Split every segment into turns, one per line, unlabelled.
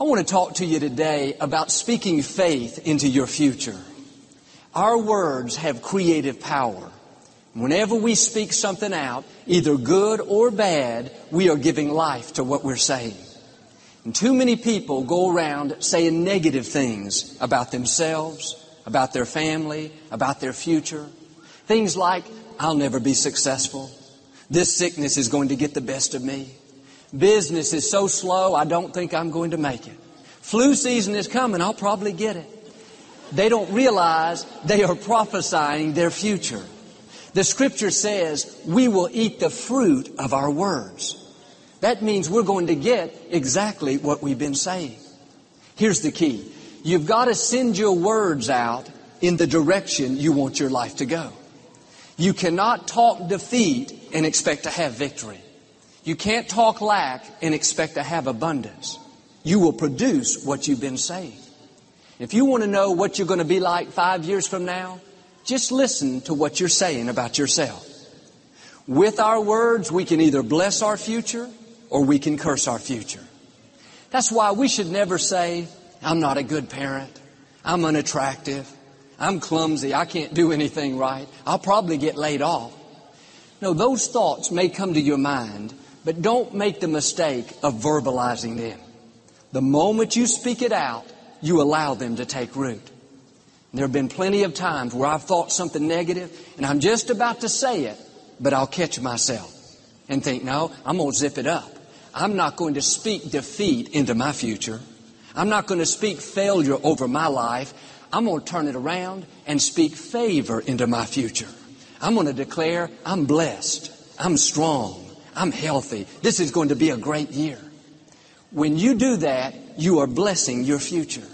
I want to talk to you today about speaking faith into your future. Our words have creative power. Whenever we speak something out, either good or bad, we are giving life to what we're saying. And too many people go around saying negative things about themselves, about their family, about their future. Things like, I'll never be successful. This sickness is going to get the best of me. Business is so slow, I don't think I'm going to make it. Flu season is coming, I'll probably get it. They don't realize they are prophesying their future. The scripture says we will eat the fruit of our words. That means we're going to get exactly what we've been saying. Here's the key. You've got to send your words out in the direction you want your life to go. You cannot talk defeat and expect to have victory. You can't talk lack and expect to have abundance. You will produce what you've been saying. If you want to know what you're going to be like five years from now, just listen to what you're saying about yourself. With our words, we can either bless our future or we can curse our future. That's why we should never say, I'm not a good parent. I'm unattractive. I'm clumsy. I can't do anything right. I'll probably get laid off. No, those thoughts may come to your mind, but don't make the mistake of verbalizing them. The moment you speak it out, you allow them to take root. There have been plenty of times where I've thought something negative and I'm just about to say it, but I'll catch myself and think, no, I'm going to zip it up. I'm not going to speak defeat into my future. I'm not going to speak failure over my life. I'm going to turn it around and speak favor into my future. I'm going to declare I'm blessed. I'm strong. I'm healthy. This is going to be a great year. When you do that, you are blessing your future.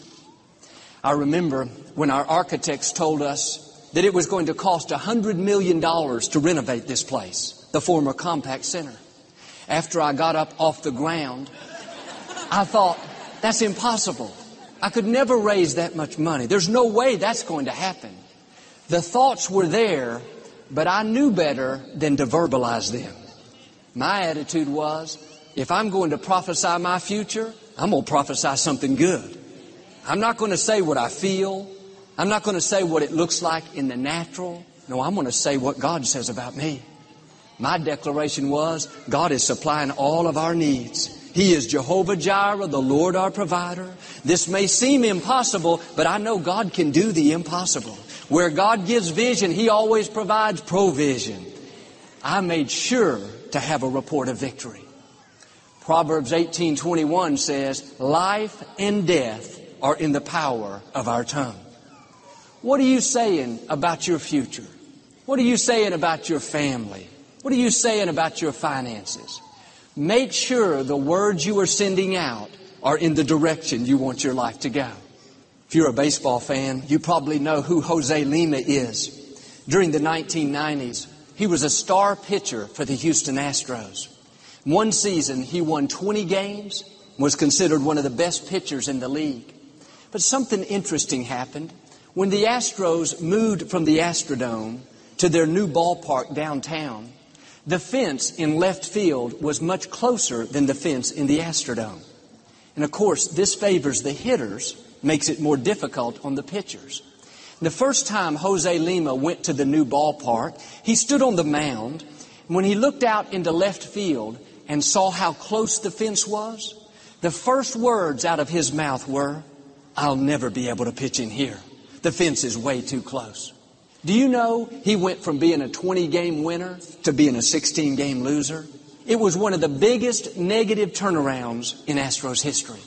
I remember when our architects told us that it was going to cost $100 million to renovate this place, the former Compaq Center. After I got up off the ground, I thought, that's impossible. I could never raise that much money. There's no way that's going to happen. The thoughts were there, but I knew better than to verbalize them. My attitude was, if I'm going to prophesy my future, I'm going to prophesy something good. I'm not going to say what I feel. I'm not going to say what it looks like in the natural. No, I'm going to say what God says about me. My declaration was, God is supplying all of our needs. He is Jehovah Jireh, the Lord our provider. This may seem impossible, but I know God can do the impossible. Where God gives vision, He always provides provision. I made sure to have a report of victory. Proverbs 18:21 says, "Life and death are in the power of our tongue." What are you saying about your future? What are you saying about your family? What are you saying about your finances? Make sure the words you are sending out are in the direction you want your life to go. If you're a baseball fan, you probably know who Jose Lima is. During the 1990s, he was a star pitcher for the Houston Astros. One season, he won 20 games, was considered one of the best pitchers in the league. But something interesting happened. When the Astros moved from the Astrodome to their new ballpark downtown, the fence in left field was much closer than the fence in the Astrodome. And of course, this favors the hitters, makes it more difficult on the pitchers. The first time Jose Lima went to the new ballpark, he stood on the mound. When he looked out into left field and saw how close the fence was, the first words out of his mouth were, I'll never be able to pitch in here. The fence is way too close. Do you know he went from being a 20 game winner to being a 16 game loser? It was one of the biggest negative turnarounds in Astros history.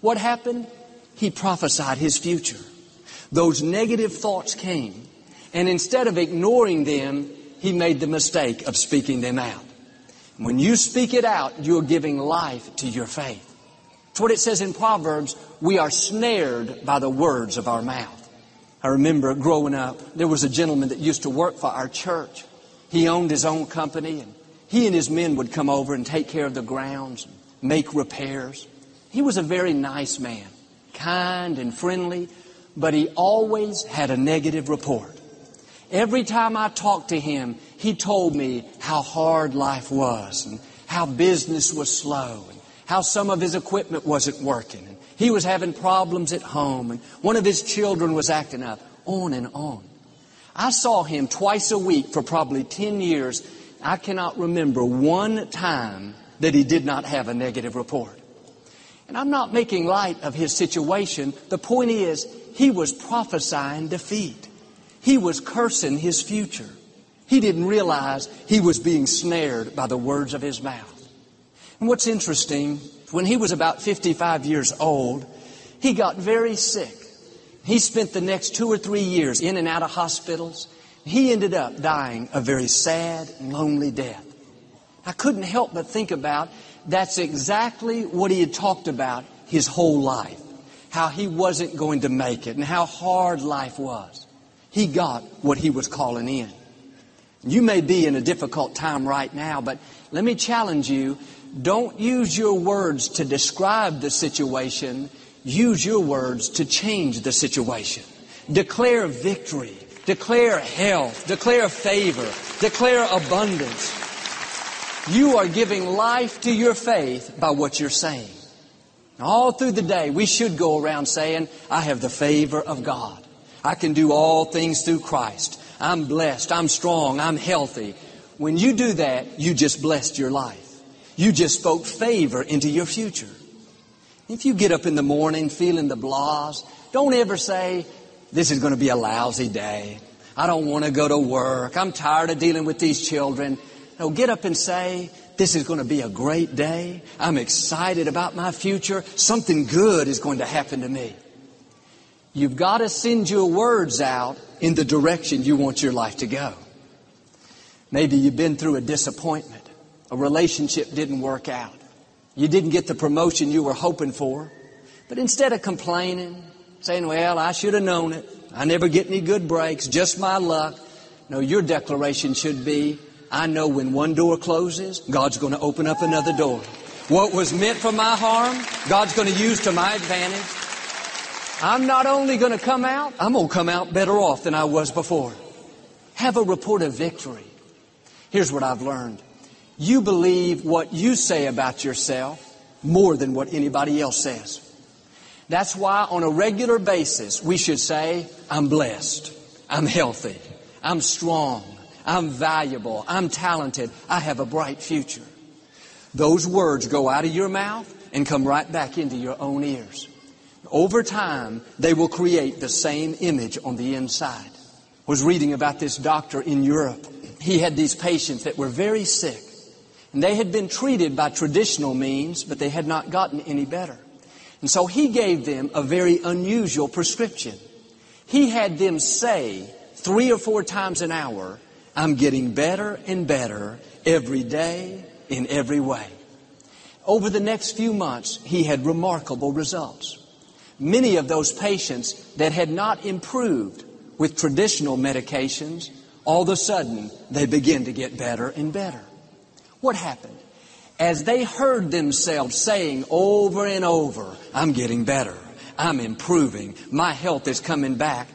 What happened? He prophesied his future. Those negative thoughts came, and instead of ignoring them, he made the mistake of speaking them out. When you speak it out, you're giving life to your faith. It's what it says in Proverbs we are snared by the words of our mouth. I remember growing up, there was a gentleman that used to work for our church. He owned his own company, and he and his men would come over and take care of the grounds, and make repairs. He was a very nice man, kind and friendly, but he always had a negative report. Every time I talked to him, he told me how hard life was and how business was slow and how some of his equipment wasn't working. And he was having problems at home, and one of his children was acting up, on and on. I saw him twice a week for probably 10 years. I cannot remember one time that he did not have a negative report. And I'm not making light of his situation. The point is, he was prophesying defeat. He was cursing his future. He didn't realize he was being snared by the words of his mouth. And what's interesting, when he was about 55 years old, he got very sick. He spent the next two or three years in and out of hospitals. He ended up dying a very sad lonely death. I couldn't help but think about that's exactly what he had talked about his whole life. How he wasn't going to make it and how hard life was. He got what he was calling in. You may be in a difficult time right now, but let me challenge you. Don't use your words to describe the situation. Use your words to change the situation. Declare victory. Declare health. Declare favor. Declare abundance. You are giving life to your faith by what you're saying. All through the day, we should go around saying, I have the favor of God. I can do all things through Christ. I'm blessed. I'm strong. I'm healthy. When you do that, you just blessed your life. You just spoke favor into your future. If you get up in the morning feeling the blahs, don't ever say, this is going to be a lousy day. I don't want to go to work. I'm tired of dealing with these children. No, get up and say, this is going to be a great day. I'm excited about my future. Something good is going to happen to me. You've got to send your words out in the direction you want your life to go. Maybe you've been through a disappointment. A relationship didn't work out. You didn't get the promotion you were hoping for. But instead of complaining, saying, well, I should have known it. I never get any good breaks, just my luck. No, your declaration should be, I know when one door closes, God's going to open up another door. What was meant for my harm, God's going to use to my advantage. I'm not only going to come out, I'm going to come out better off than I was before. Have a report of victory. Here's what I've learned. You believe what you say about yourself more than what anybody else says. That's why on a regular basis we should say, I'm blessed. I'm healthy. I'm strong. I'm valuable. I'm talented. I have a bright future. Those words go out of your mouth and come right back into your own ears. Over time, they will create the same image on the inside. I was reading about this doctor in Europe. He had these patients that were very sick. And they had been treated by traditional means, but they had not gotten any better. And so he gave them a very unusual prescription. He had them say three or four times an hour, I'm getting better and better every day in every way. Over the next few months, he had remarkable results. Many of those patients that had not improved with traditional medications, all of a sudden, they begin to get better and better. What happened? As they heard themselves saying over and over, I'm getting better, I'm improving, my health is coming back,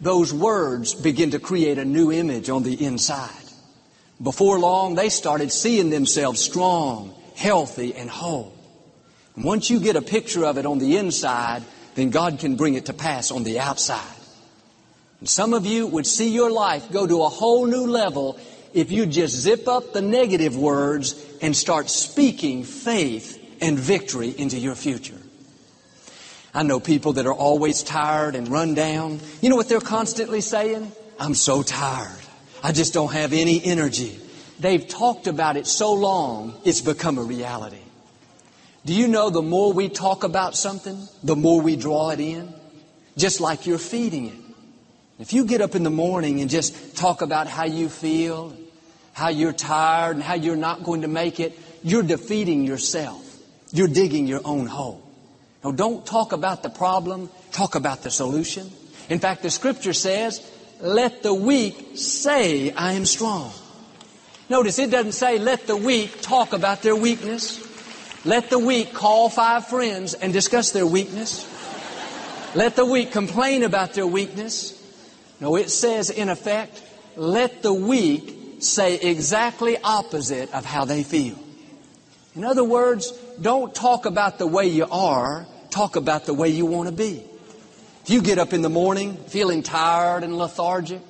those words begin to create a new image on the inside. Before long, they started seeing themselves strong, healthy, and whole. And once you get a picture of it on the inside, then God can bring it to pass on the outside. And some of you would see your life go to a whole new level if you just zip up the negative words and start speaking faith and victory into your future. I know people that are always tired and run down. You know what they're constantly saying? I'm so tired. I just don't have any energy. They've talked about it so long, it's become a reality. Do you know the more we talk about something, the more we draw it in? Just like you're feeding it. If you get up in the morning and just talk about how you feel, how you're tired, and how you're not going to make it, you're defeating yourself. You're digging your own hole. No, don't talk about the problem, talk about the solution. In fact, the scripture says, let the weak say, I am strong. Notice it doesn't say, let the weak talk about their weakness. Let the weak call five friends and discuss their weakness. Let the weak complain about their weakness. No, it says, in effect, let the weak say exactly opposite of how they feel. In other words, don't talk about the way you are, talk about the way you want to be. If you get up in the morning feeling tired and lethargic,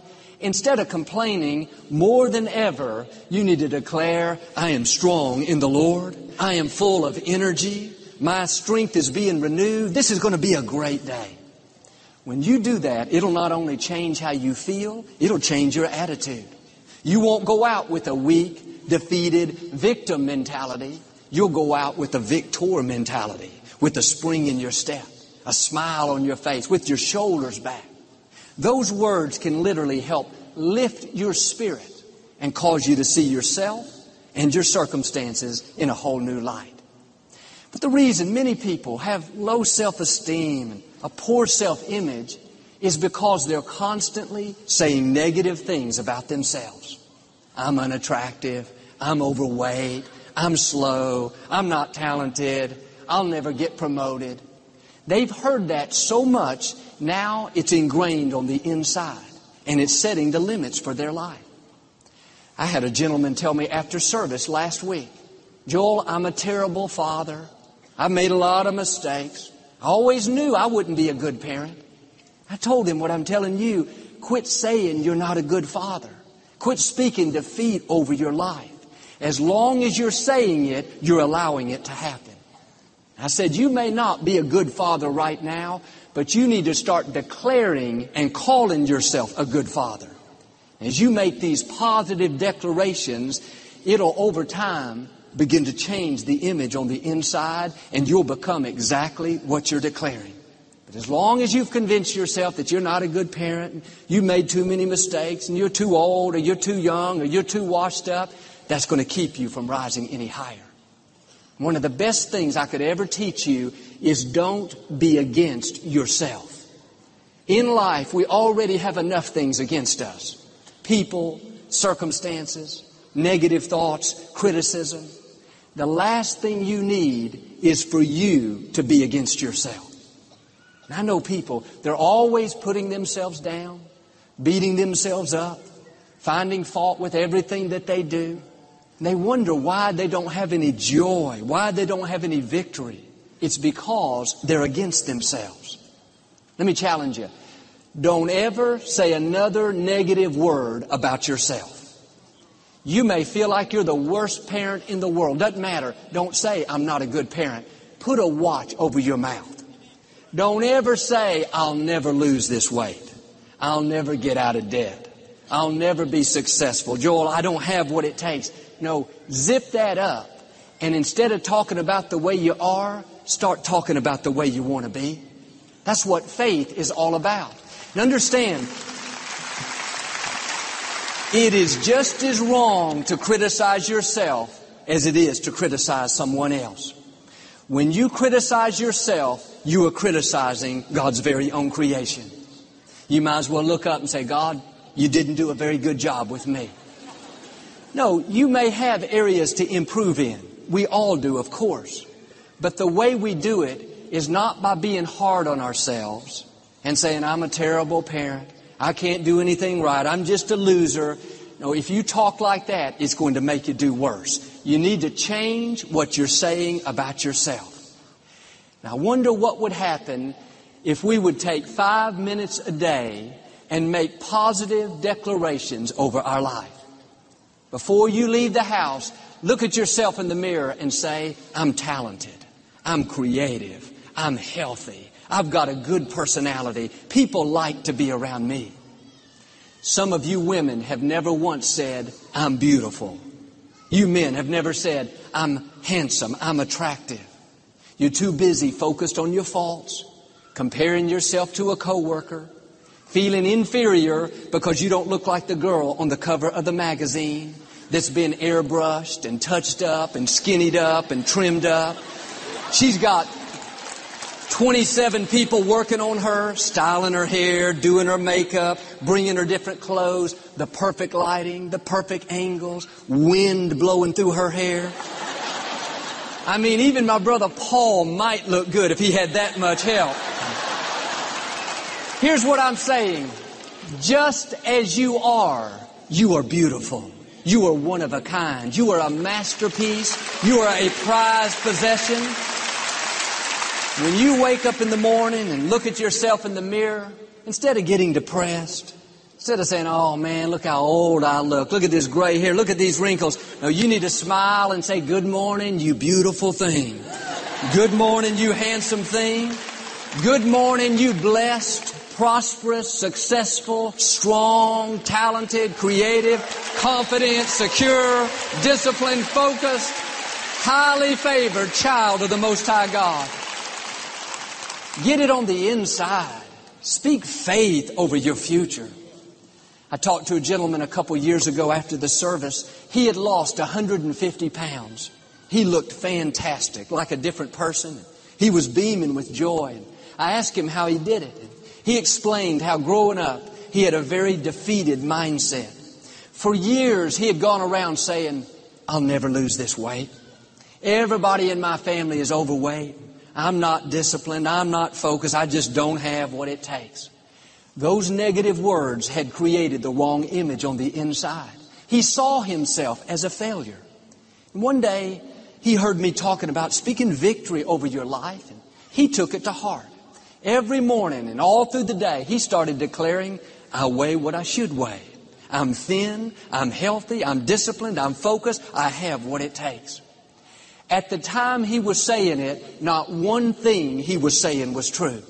instead of complaining more than ever, you need to declare, I am strong in the Lord. I am full of energy. My strength is being renewed. This is going to be a great day. When you do that, it'll not only change how you feel, it'll change your attitude. You won't go out with a weak, defeated victim mentality. You'll go out with a victor mentality, with a spring in your step, a smile on your face, with your shoulders back. Those words can literally help lift your spirit and cause you to see yourself and your circumstances in a whole new light. But the reason many people have low self-esteem and a poor self-image is because they're constantly saying negative things about themselves. I'm unattractive. I'm overweight. I'm slow. I'm not talented. I'll never get promoted. They've heard that so much, now it's ingrained on the inside and it's setting the limits for their life. I had a gentleman tell me after service last week, Joel, I'm a terrible father. I've made a lot of mistakes. I always knew I wouldn't be a good parent. I told him what I'm telling you. Quit saying you're not a good father. Quit speaking defeat over your life. As long as you're saying it, you're allowing it to happen. I said, you may not be a good father right now, but you need to start declaring and calling yourself a good father. As you make these positive declarations, it'll over time begin to change the image on the inside and you'll become exactly what you're declaring. But as long as you've convinced yourself that you're not a good parent, you made too many mistakes, and you're too old, or you're too young, or you're too washed up, that's going to keep you from rising any higher. One of the best things I could ever teach you is don't be against yourself. In life, we already have enough things against us. People, circumstances, negative thoughts, criticism. The last thing you need is for you to be against yourself. And I know people, they're always putting themselves down, beating themselves up, finding fault with everything that they do. They wonder why they don't have any joy, why they don't have any victory. It's because they're against themselves. Let me challenge you. Don't ever say another negative word about yourself. You may feel like you're the worst parent in the world. Doesn't matter. Don't say, I'm not a good parent. Put a watch over your mouth. Don't ever say, I'll never lose this weight. I'll never get out of debt. I'll never be successful. Joel, I don't have what it takes. No, zip that up. And instead of talking about the way you are, start talking about the way you want to be. That's what faith is all about. And understand, it is just as wrong to criticize yourself as it is to criticize someone else. When you criticize yourself, you are criticizing God's very own creation. You might as well look up and say, God, you didn't do a very good job with me. No, you may have areas to improve in. We all do, of course. But the way we do it is not by being hard on ourselves and saying, I'm a terrible parent. I can't do anything right. I'm just a loser. No, if you talk like that, it's going to make you do worse. You need to change what you're saying about yourself. Now, I wonder what would happen if we would take five minutes a day and make positive declarations over our life. Before you leave the house, look at yourself in the mirror and say, I'm talented. I'm creative. I'm healthy. I've got a good personality. People like to be around me. Some of you women have never once said, I'm beautiful. You men have never said, I'm handsome, I'm attractive. You're too busy focused on your faults, comparing yourself to a coworker, feeling inferior because you don't look like the girl on the cover of the magazine that's been airbrushed and touched up and skinnied up and trimmed up. She's got 27 people working on her, styling her hair, doing her makeup, bringing her different clothes, the perfect lighting, the perfect angles, wind blowing through her hair. I mean, even my brother Paul might look good if he had that much help. Here's what I'm saying. Just as you are, you are beautiful. You are one of a kind. You are a masterpiece. You are a prized possession. When you wake up in the morning and look at yourself in the mirror, instead of getting depressed, instead of saying, oh man, look how old I look, look at this gray hair, look at these wrinkles, no, you need to smile and say, good morning, you beautiful thing. Good morning, you handsome thing. Good morning, you blessed, prosperous, successful, strong, talented, creative, confident, secure, disciplined, focused, highly favored child of the Most High God. Get it on the inside. Speak faith over your future. I talked to a gentleman a couple years ago after the service. He had lost 150 pounds. He looked fantastic, like a different person. He was beaming with joy. I asked him how he did it. He explained how growing up, he had a very defeated mindset. For years, he had gone around saying, I'll never lose this weight. Everybody in my family is overweight. I'm not disciplined. I'm not focused. I just don't have what it takes. Those negative words had created the wrong image on the inside. He saw himself as a failure. And one day, he heard me talking about speaking victory over your life, and he took it to heart. Every morning and all through the day, he started declaring, I weigh what I should weigh. I'm thin, I'm healthy, I'm disciplined, I'm focused, I have what it takes. At the time he was saying it, not one thing he was saying was true.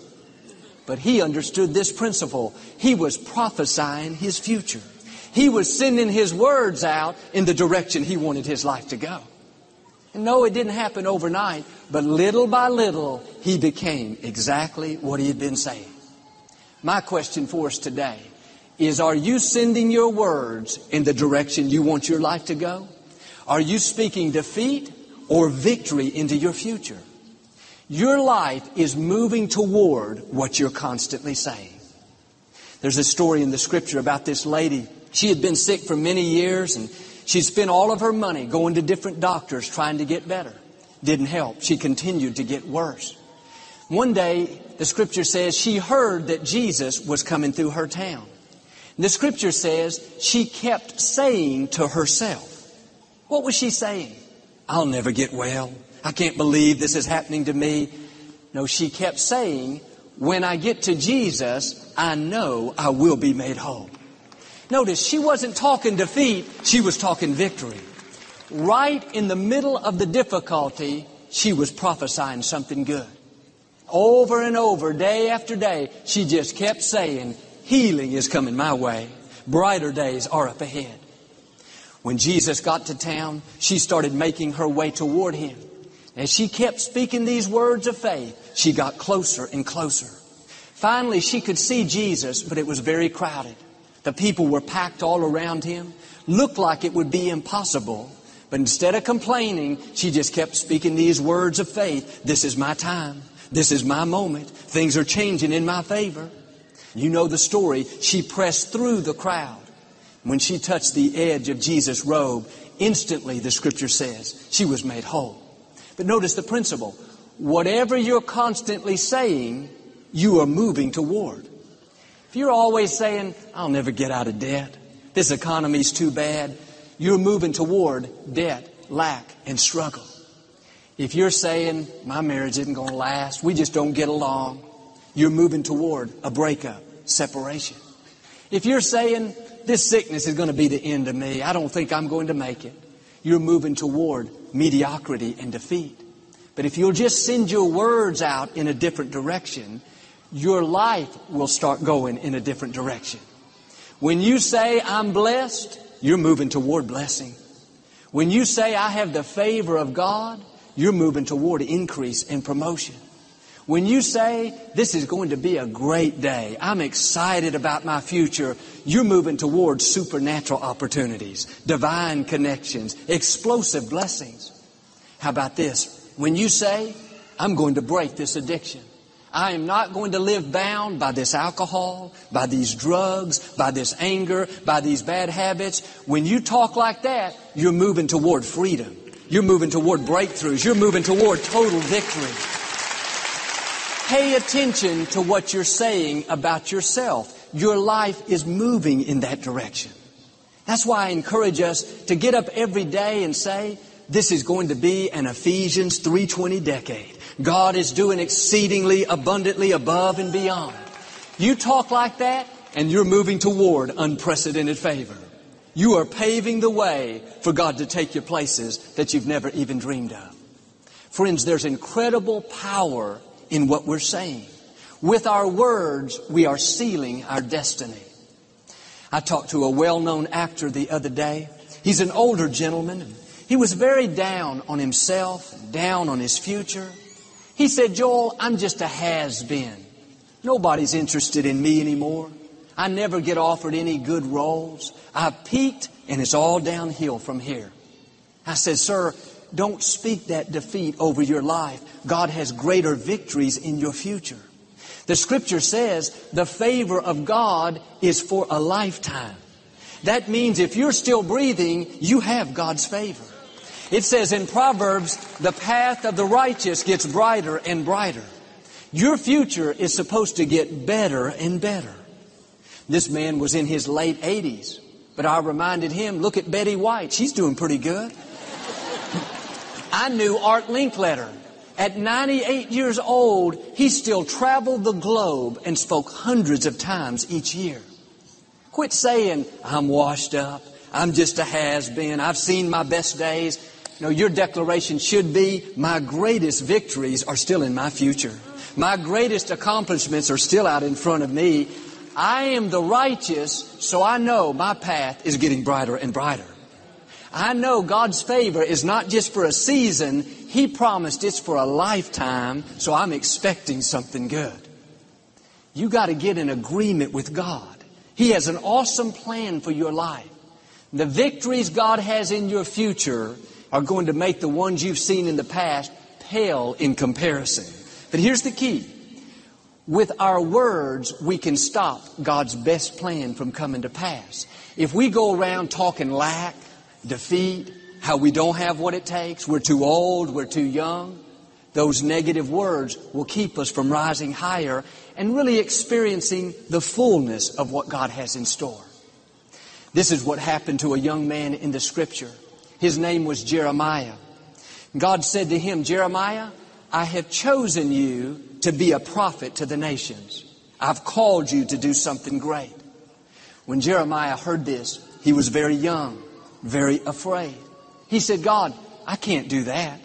But he understood this principle. He was prophesying his future. He was sending his words out in the direction he wanted his life to go. No, it didn't happen overnight, but little by little, he became exactly what he had been saying. My question for us today is, are you sending your words in the direction you want your life to go? Are you speaking defeat or victory into your future? Your life is moving toward what you're constantly saying. There's a story in the scripture about this lady. She had been sick for many years and she spent all of her money going to different doctors trying to get better. Didn't help. She continued to get worse. One day, the scripture says she heard that Jesus was coming through her town. The scripture says she kept saying to herself, what was she saying? I'll never get well. I can't believe this is happening to me. No, she kept saying, when I get to Jesus, I know I will be made whole. Notice, she wasn't talking defeat, she was talking victory. Right in the middle of the difficulty, she was prophesying something good. Over and over, day after day, she just kept saying, healing is coming my way. Brighter days are up ahead. When Jesus got to town, she started making her way toward him. As she kept speaking these words of faith, she got closer and closer. Finally, she could see Jesus, but it was very crowded. The people were packed all around him. Looked like it would be impossible. But instead of complaining, she just kept speaking these words of faith. This is my time. This is my moment. Things are changing in my favor. You know the story. She pressed through the crowd. When she touched the edge of Jesus' robe, instantly, the scripture says, she was made whole. But notice the principle. Whatever you're constantly saying, you are moving toward. If you're always saying, I'll never get out of debt, this economy's too bad, you're moving toward debt, lack, and struggle. If you're saying, my marriage isn't going to last, we just don't get along, you're moving toward a breakup, separation. If you're saying, this sickness is going to be the end of me, I don't think I'm going to make it, you're moving toward mediocrity and defeat. But if you'll just send your words out in a different direction, your life will start going in a different direction. When you say, I'm blessed, you're moving toward blessing. When you say, I have the favor of God, you're moving toward increase and promotion. When you say, this is going to be a great day, I'm excited about my future, you're moving toward supernatural opportunities, divine connections, explosive blessings. How about this? When you say, I'm going to break this addiction, I am not going to live bound by this alcohol, by these drugs, by this anger, by these bad habits. When you talk like that, you're moving toward freedom. You're moving toward breakthroughs. You're moving toward total victory. Pay attention to what you're saying about yourself. Your life is moving in that direction. That's why I encourage us to get up every day and say, this is going to be an Ephesians 320 decade. God is doing exceedingly abundantly above and beyond. You talk like that and you're moving toward unprecedented favor. You are paving the way for God to take you places that you've never even dreamed of. Friends, there's incredible power in what we're saying. With our words, we are sealing our destiny. I talked to a well-known actor the other day. He's an older gentleman. He was very down on himself, down on his future. He said, Joel, I'm just a has-been. Nobody's interested in me anymore. I never get offered any good roles. I've peaked and it's all downhill from here. I said, sir, don't speak that defeat over your life. God has greater victories in your future. The scripture says the favor of God is for a lifetime. That means if you're still breathing, you have God's favor. It says in Proverbs, the path of the righteous gets brighter and brighter. Your future is supposed to get better and better. This man was in his late 80s, but I reminded him, look at Betty White. She's doing pretty good. I knew Art Linkletter. At 98 years old, he still traveled the globe and spoke hundreds of times each year. Quit saying, I'm washed up. I'm just a has-been. I've seen my best days. No, your declaration should be, my greatest victories are still in my future. My greatest accomplishments are still out in front of me. I am the righteous, so I know my path is getting brighter and brighter. I know God's favor is not just for a season. He promised it's for a lifetime, so I'm expecting something good. You got to get in agreement with God. He has an awesome plan for your life. The victories God has in your future are going to make the ones you've seen in the past pale in comparison. But here's the key. With our words, we can stop God's best plan from coming to pass. If we go around talking lack, defeat, how we don't have what it takes, we're too old, we're too young, those negative words will keep us from rising higher and really experiencing the fullness of what God has in store. This is what happened to a young man in the scripture. His name was Jeremiah. God said to him, Jeremiah, I have chosen you to be a prophet to the nations. I've called you to do something great. When Jeremiah heard this, he was very young, very afraid. He said, God, I can't do that.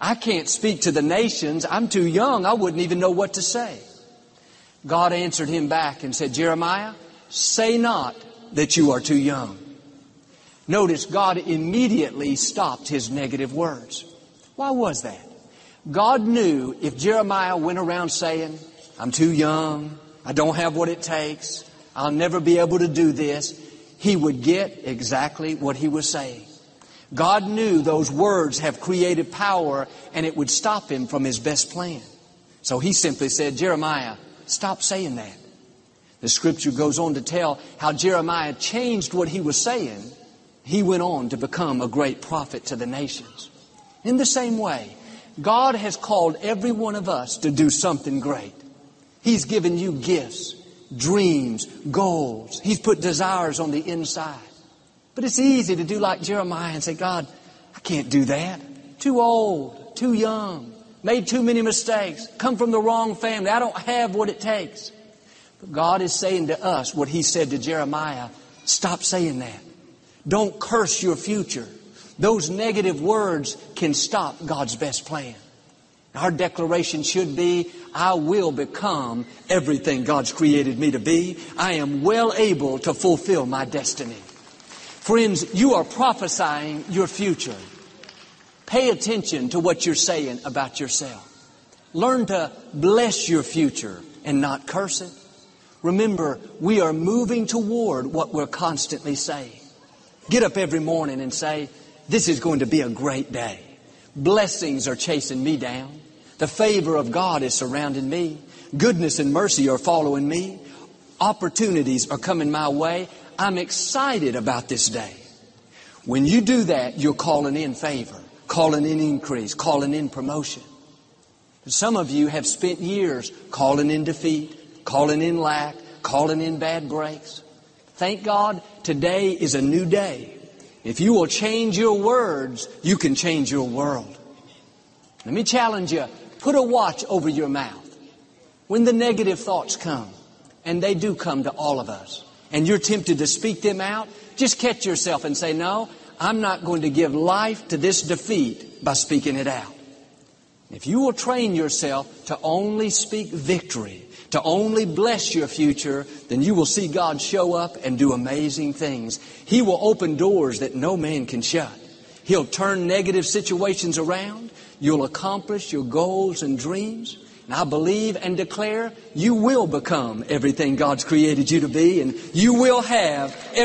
I can't speak to the nations. I'm too young. I wouldn't even know what to say. God answered him back and said, Jeremiah, say not that you are too young. Notice God immediately stopped his negative words. Why was that? God knew if Jeremiah went around saying, I'm too young, I don't have what it takes, I'll never be able to do this, he would get exactly what he was saying. God knew those words have creative power and it would stop him from his best plan. So he simply said, Jeremiah, stop saying that. The scripture goes on to tell how Jeremiah changed what he was saying. He went on to become a great prophet to the nations. In the same way, God has called every one of us to do something great. He's given you gifts, dreams, goals. He's put desires on the inside. But it's easy to do like Jeremiah and say, God, I can't do that. Too old, too young, made too many mistakes, come from the wrong family. I don't have what it takes. But God is saying to us what He said to Jeremiah. Stop saying that. Don't curse your future. Those negative words can stop God's best plan. Our declaration should be, I will become everything God's created me to be. I am well able to fulfill my destiny. Friends, you are prophesying your future. Pay attention to what you're saying about yourself. Learn to bless your future and not curse it. Remember, we are moving toward what we're constantly saying. Get up every morning and say, this is going to be a great day. Blessings are chasing me down. The favor of God is surrounding me. Goodness and mercy are following me. Opportunities are coming my way. I'm excited about this day. When you do that, you're calling in favor, calling in increase, calling in promotion. Some of you have spent years calling in defeat, calling in lack, calling in bad breaks. Thank God today is a new day. If you will change your words, you can change your world. Let me challenge you. Put a watch over your mouth. When the negative thoughts come, and they do come to all of us, and you're tempted to speak them out, just catch yourself and say, no, I'm not going to give life to this defeat by speaking it out. If you will train yourself to only speak victory, to only bless your future, then you will see God show up and do amazing things. He will open doors that no man can shut. He'll turn negative situations around. You'll accomplish your goals and dreams. And I believe and declare you will become everything God's created you to be and you will have every